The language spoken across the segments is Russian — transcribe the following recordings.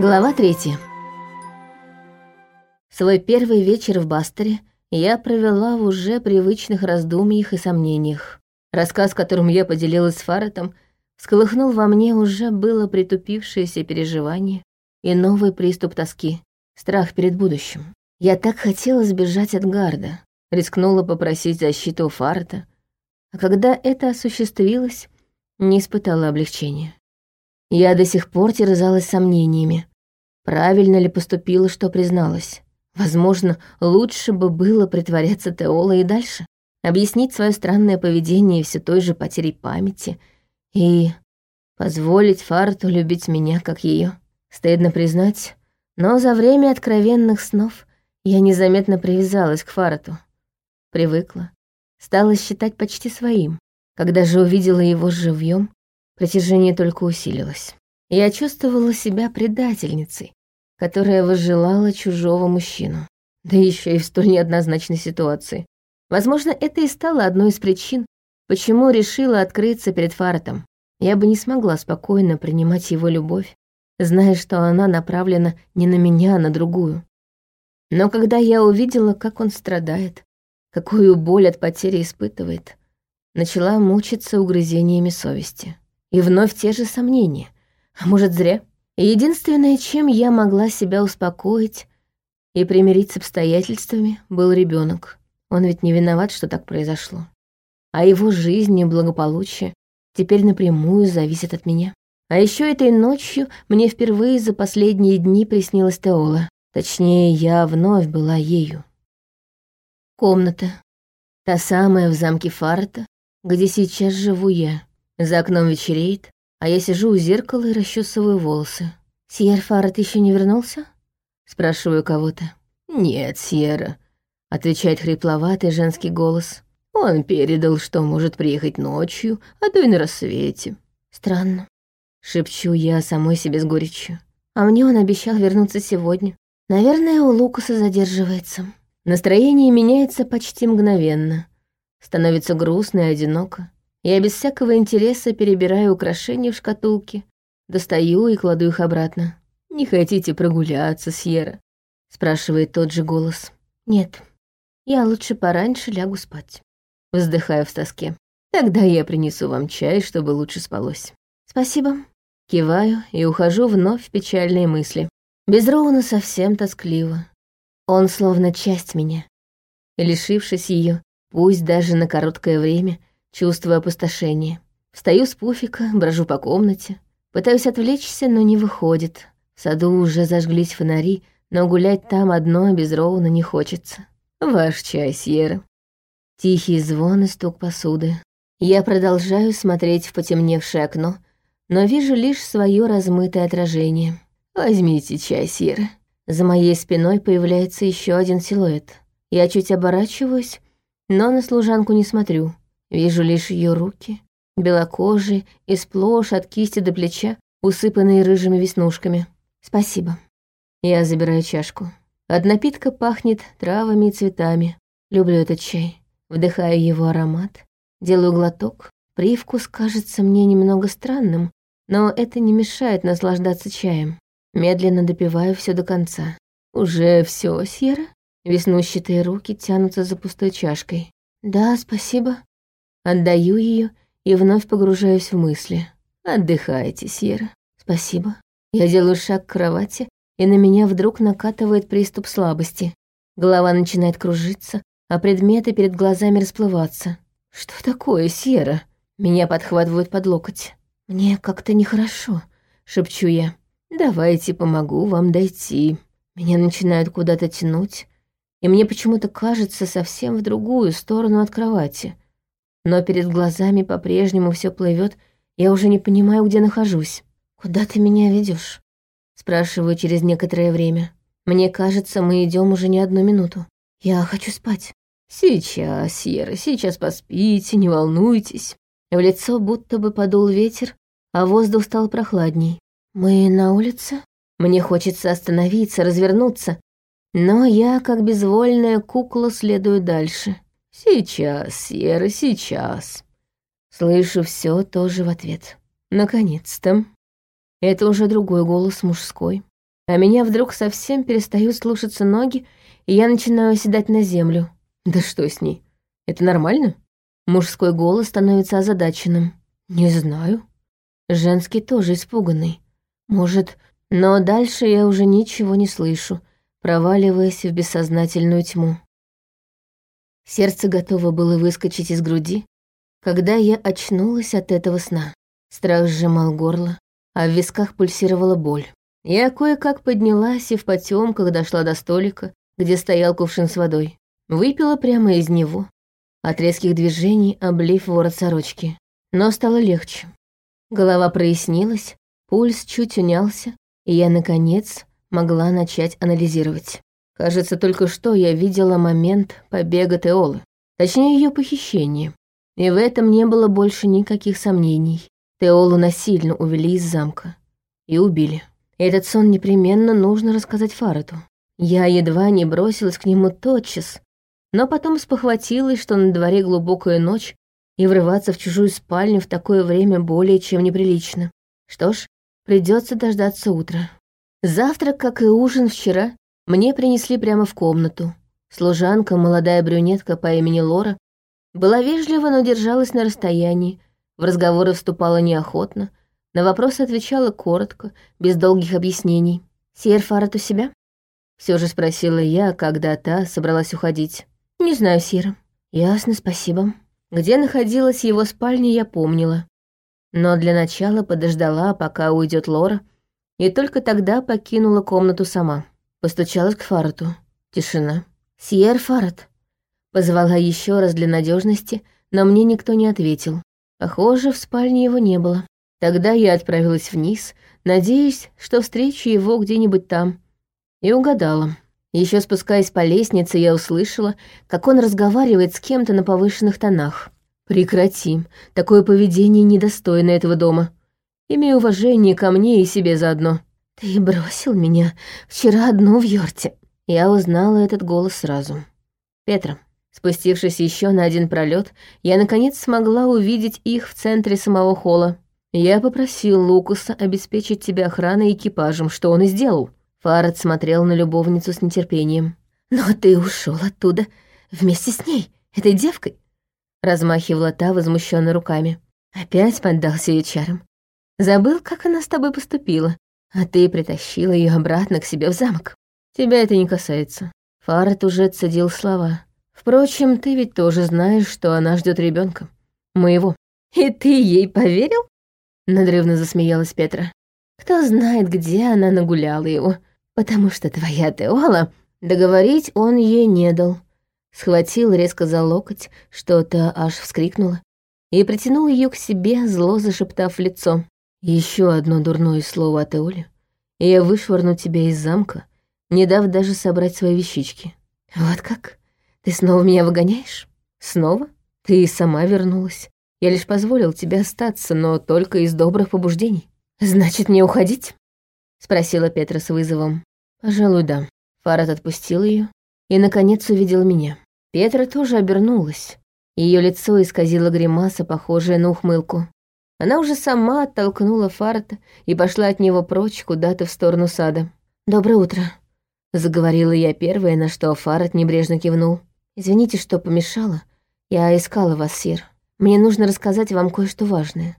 Глава третья. Свой первый вечер в Бастере я провела в уже привычных раздумьях и сомнениях. Рассказ, которым я поделилась с Фаретом, всколыхнул во мне уже было притупившееся переживание и новый приступ тоски, страх перед будущим. Я так хотела сбежать от Гарда, рискнула попросить защиту у Фарета, а когда это осуществилось, не испытала облегчения. Я до сих пор терзалась сомнениями, Правильно ли поступила, что призналась? Возможно, лучше бы было притворяться Теолой и дальше, объяснить свое странное поведение все той же потерей памяти и позволить Фарту любить меня, как ее. Стыдно признать, но за время откровенных снов я незаметно привязалась к Фарту. Привыкла, стала считать почти своим. Когда же увидела его живьем, притяжение только усилилось. Я чувствовала себя предательницей, которая возжелала чужого мужчину. Да еще и в столь неоднозначной ситуации. Возможно, это и стало одной из причин, почему решила открыться перед Фартом. Я бы не смогла спокойно принимать его любовь, зная, что она направлена не на меня, а на другую. Но когда я увидела, как он страдает, какую боль от потери испытывает, начала мучиться угрызениями совести. И вновь те же сомнения — а может, зря? Единственное, чем я могла себя успокоить и примирить с обстоятельствами, был ребенок. Он ведь не виноват, что так произошло. А его жизнь и благополучие теперь напрямую зависят от меня. А еще этой ночью мне впервые за последние дни приснилась Теола. Точнее, я вновь была ею. Комната. Та самая в замке Фарта, где сейчас живу я. За окном вечереет, а я сижу у зеркала и расчесываю волосы. «Сьер Фаррет еще не вернулся?» Спрашиваю кого-то. «Нет, Сьерра», — отвечает хрипловатый женский голос. «Он передал, что может приехать ночью, а то и на рассвете». «Странно», — шепчу я самой себе с горечью. «А мне он обещал вернуться сегодня. Наверное, у Лукаса задерживается». Настроение меняется почти мгновенно. Становится грустно и одиноко. Я без всякого интереса перебираю украшения в шкатулке, достаю и кладу их обратно. «Не хотите прогуляться, Сьерра?» — спрашивает тот же голос. «Нет, я лучше пораньше лягу спать», — вздыхаю в тоске. «Тогда я принесу вам чай, чтобы лучше спалось». «Спасибо». Киваю и ухожу вновь в печальные мысли. Без Роуна совсем тоскливо. Он словно часть меня. лишившись ее, пусть даже на короткое время, чувствую опустошение. Встаю с пуфика, брожу по комнате. Пытаюсь отвлечься, но не выходит. В саду уже зажглись фонари, но гулять там одно без Роуна не хочется. Ваш чай, Сьерра. Тихий звон и стук посуды. Я продолжаю смотреть в потемневшее окно, но вижу лишь свое размытое отражение. Возьмите чай, Сьерра. За моей спиной появляется еще один силуэт. Я чуть оборачиваюсь, но на служанку не смотрю. Вижу лишь ее руки, белокожие и сплошь от кисти до плеча, усыпанные рыжими веснушками. Спасибо. Я забираю чашку. От напитка пахнет травами и цветами. Люблю этот чай. Вдыхаю его аромат, делаю глоток. Привкус кажется мне немного странным, но это не мешает наслаждаться чаем. Медленно допиваю все до конца. Уже все, Сьерра? Веснущатые руки тянутся за пустой чашкой. Да, спасибо. Отдаю ее и вновь погружаюсь в мысли. Отдыхайте, Сьерра. Спасибо. Я делаю шаг к кровати, и на меня вдруг накатывает приступ слабости. Голова начинает кружиться, а предметы перед глазами расплываться. Что такое, Сьерра? Меня подхватывают под локоть. Мне как-то нехорошо, шепчу я. Давайте помогу вам дойти. Меня начинают куда-то тянуть, и мне почему-то кажется совсем в другую сторону от кровати но перед глазами по-прежнему все плывет, я уже не понимаю, где нахожусь. «Куда ты меня ведешь? спрашиваю через некоторое время. Мне кажется, мы идем уже не одну минуту. Я хочу спать. Сейчас, Сьерра, сейчас поспите, не волнуйтесь. В лицо будто бы подул ветер, а воздух стал прохладней. Мы на улице? Мне хочется остановиться, развернуться, но я, как безвольная кукла, следую дальше. «Сейчас, Сера, сейчас». Слышу все тоже в ответ. Наконец-то. Это уже другой голос мужской. а меня вдруг совсем перестают слушаться ноги, и я начинаю оседать на землю. Да что с ней? Это нормально? Мужской голос становится озадаченным. Не знаю. Женский тоже испуганный. Может, но дальше я уже ничего не слышу, проваливаясь в бессознательную тьму. Сердце готово было выскочить из груди, когда я очнулась от этого сна. Страх сжимал горло, а в висках пульсировала боль. Я кое-как поднялась и в потемках дошла до столика, где стоял кувшин с водой. Выпила прямо из него, от резких движений облив ворот сорочки. Но стало легче. Голова прояснилась, пульс чуть унялся, и я, наконец, могла начать анализировать. Кажется, только что я видела момент побега Теолы, точнее ее похищения. И в этом не было больше никаких сомнений. Теолу насильно увели из замка. И убили. Этот сон непременно нужно рассказать Фарату. Я едва не бросилась к нему тотчас, но потом спохватилась, что на дворе глубокая ночь, и врываться в чужую спальню в такое время более чем неприлично. Что ж, придется дождаться утра. Завтрак, как и ужин вчера, мне принесли прямо в комнату. Служанка, молодая брюнетка по имени Лора, была вежлива, но держалась на расстоянии, в разговоры вступала неохотно, на вопросы отвечала коротко, без долгих объяснений. «Сиер Фарат у себя?» Все же спросила я, когда та собралась уходить. «Не знаю, Сир». «Ясно, спасибо». Где находилась его спальня, я помнила. Но для начала подождала, пока уйдет Лора, и только тогда покинула комнату сама. Постучалась к Фарату. Тишина. «Сьер Фарат». Позвала еще раз для надежности, но мне никто не ответил. Похоже, в спальне его не было. Тогда я отправилась вниз, надеясь, что встречу его где-нибудь там. И угадала. Еще спускаясь по лестнице, я услышала, как он разговаривает с кем-то на повышенных тонах. «Прекрати. Такое поведение недостойно этого дома. Имей уважение ко мне и себе заодно». «Ты бросил меня вчера одну в Йорте». Я узнала этот голос сразу. «Петра». Спустившись еще на один пролет, я наконец смогла увидеть их в центре самого холла. Я попросил Лукуса обеспечить тебя охраной и экипажем, что он и сделал. Фарад смотрел на любовницу с нетерпением. «Но ты ушел оттуда вместе с ней, этой девкой?» Размахивала та возмущенно руками. Опять поддался ее чарам. Забыл, как она с тобой поступила, а ты притащила ее обратно к себе в замок. Тебя это не касается. Фарад уже цедил слова. Впрочем, ты ведь тоже знаешь, что она ждет ребенка. Моего. И ты ей поверил? Надрывно засмеялась Петра. Кто знает, где она нагуляла его. Потому что твоя Теола... Договорить он ей не дал. Схватил резко за локоть, что-то аж вскрикнула, и притянул ее к себе, зло зашептав в лицо. Еще одно дурное слово от Эоли, и я вышвырну тебя из замка, не дав даже собрать свои вещички. Вот как? Ты снова меня выгоняешь? Снова? Ты и сама вернулась. Я лишь позволил тебе остаться, но только из добрых побуждений. Значит, мне уходить? Спросила Петра с вызовом. Пожалуй, да. Фарад отпустил ее и, наконец, увидел меня. Петра тоже обернулась. Ее лицо исказило гримаса, похожая на ухмылку. Она уже сама оттолкнула Фарата и пошла от него прочь куда-то в сторону сада. «Доброе утро», — заговорила я первая, на что Фарат небрежно кивнул. «Извините, что помешала. Я искала вас, Сир. Мне нужно рассказать вам кое-что важное.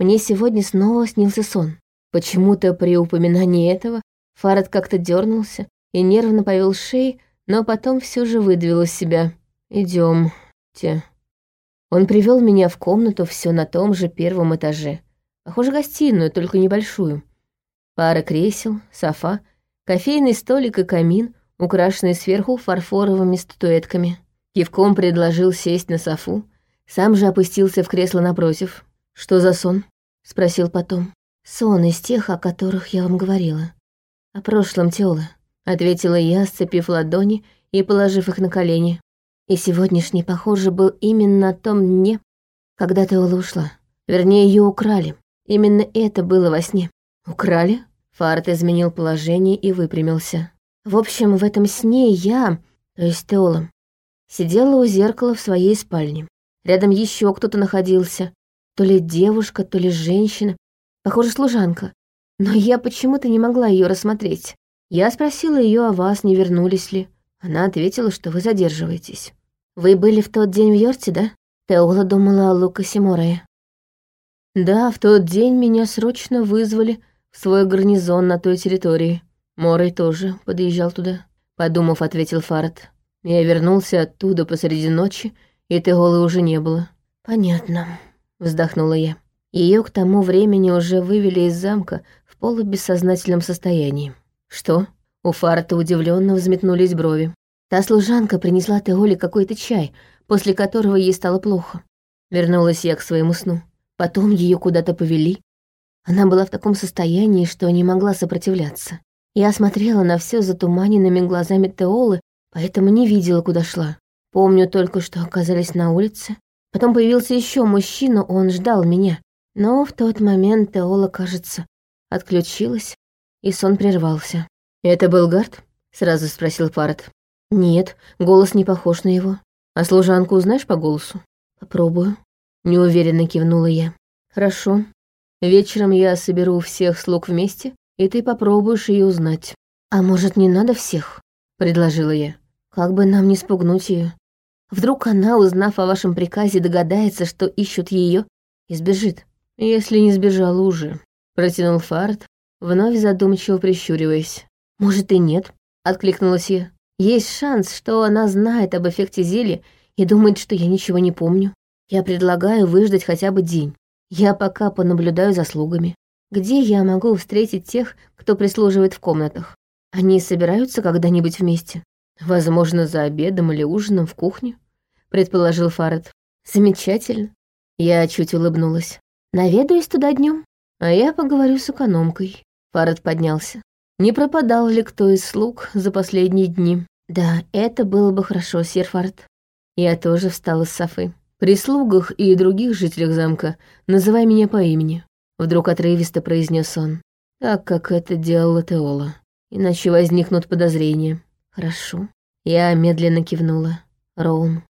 Мне сегодня снова снился сон. Почему-то при упоминании этого Фарад как-то дернулся и нервно повел шеей, но потом все же выдавил из себя. Идемте. Он привел меня в комнату все на том же первом этаже. Похоже, гостиную, только небольшую. Пара кресел, софа, кофейный столик и камин, украшенный сверху фарфоровыми статуэтками. Кивком предложил сесть на софу, сам же опустился в кресло напротив. «Что за сон?» — спросил потом. «Сон из тех, о которых я вам говорила. О прошлом Тёлы», — ответила я, сцепив ладони и положив их на колени. И сегодняшний, похоже, был именно том дне, когда Теола ушла. Вернее, ее украли. Именно это было во сне. «Украли?» Фарт изменил положение и выпрямился. В общем, в этом сне я, то есть Теола, сидела у зеркала в своей спальне. Рядом еще кто-то находился. То ли девушка, то ли женщина. Похоже, служанка. Но я почему-то не могла ее рассмотреть. Я спросила ее о вас, не вернулись ли. Она ответила, что вы задерживаетесь. Вы были в тот день в Йорте, да? Теола думала о Лукасе Морее. Да, в тот день меня срочно вызвали в свой гарнизон на той территории. Морей тоже подъезжал туда. Подумав, ответил Фарад. Я вернулся оттуда посреди ночи, и Теолы уже не было. Понятно, вздохнула я. Ее к тому времени уже вывели из замка в полубессознательном состоянии. Что? У Фарта удивленно взметнулись брови. Та служанка принесла Теоле какой-то чай, после которого ей стало плохо. Вернулась я к своему сну. Потом ее куда-то повели. Она была в таком состоянии, что не могла сопротивляться. Я смотрела на все затуманенными глазами Теолы, поэтому не видела, куда шла. Помню только, что оказались на улице. Потом появился еще мужчина, он ждал меня. Но в тот момент Теола, кажется, отключилась, и сон прервался. «Это был Гард?» — сразу спросил Парад. «Нет, голос не похож на его. А служанку узнаешь по голосу?» «Попробую», — неуверенно кивнула я. «Хорошо. Вечером я соберу всех слуг вместе, и ты попробуешь ее узнать». «А может, не надо всех?» — предложила я. «Как бы нам не спугнуть ее. Вдруг она, узнав о вашем приказе, догадается, что ищут ее, и сбежит. Если не сбежала уже», — протянул Фарт, вновь задумчиво прищуриваясь. «Может, и нет», — откликнулась я. «Есть шанс, что она знает об эффекте зелья и думает, что я ничего не помню. Я предлагаю выждать хотя бы день. Я пока понаблюдаю за слугами. Где я могу встретить тех, кто прислуживает в комнатах? Они собираются когда-нибудь вместе? Возможно, за обедом или ужином в кухне?» предположил Фарад. Замечательно. Я чуть улыбнулась. Наведаюсь туда днем, а я поговорю с экономкой. Фарад поднялся. Не пропадал ли кто из слуг за последние дни? Да, это было бы хорошо, сир Фарад. Я тоже встала с Софы. При слугах и других жителях замка называй меня по имени. Вдруг отрывисто произнес он. Так как это делала Теола. Иначе возникнут подозрения. Хорошо. Я медленно кивнула. Роун.